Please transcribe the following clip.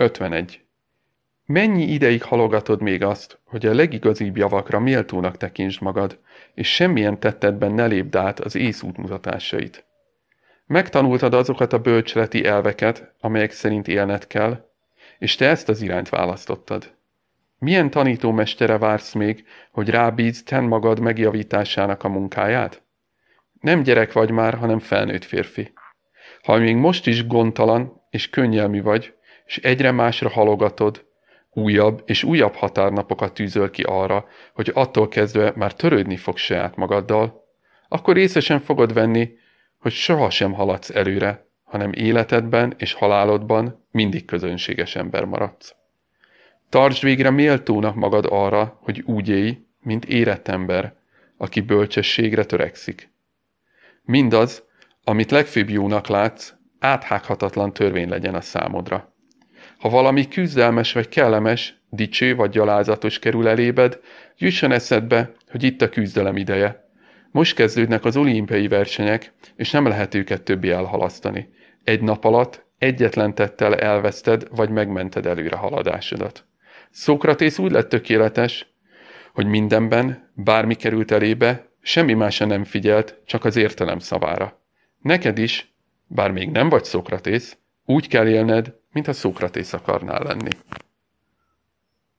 51. Mennyi ideig halogatod még azt, hogy a legigazibb javakra méltónak tekintsd magad, és semmilyen tettetben ne lépd át az ész útmutatásait? Megtanultad azokat a bölcseleti elveket, amelyek szerint élned kell, és te ezt az irányt választottad. Milyen tanítómestere vársz még, hogy rábízd ten magad megjavításának a munkáját? Nem gyerek vagy már, hanem felnőtt férfi. Ha még most is gondtalan és könnyelmű vagy, és egyre másra halogatod, újabb és újabb határnapokat tűzöl ki arra, hogy attól kezdve már törődni fog saját magaddal, akkor észesen fogod venni, hogy sohasem haladsz előre, hanem életedben és halálodban mindig közönséges ember maradsz. Tartsd végre méltónak magad arra, hogy úgy élj, mint érett ember, aki bölcsességre törekszik. Mindaz, amit legfőbb jónak látsz, áthághatatlan törvény legyen a számodra. Ha valami küzdelmes vagy kellemes, dicső vagy gyalázatos kerül elébed, jusson eszedbe, hogy itt a küzdelem ideje. Most kezdődnek az olimpiai versenyek, és nem lehet őket többi elhalasztani. Egy nap alatt egyetlen tettel elveszted, vagy megmented előre haladásodat. Szókratész úgy lett tökéletes, hogy mindenben, bármi került elébe, semmi másra nem figyelt, csak az értelem szavára. Neked is, bár még nem vagy Szókratész, úgy kell élned, mint a Szókratész akarnál lenni.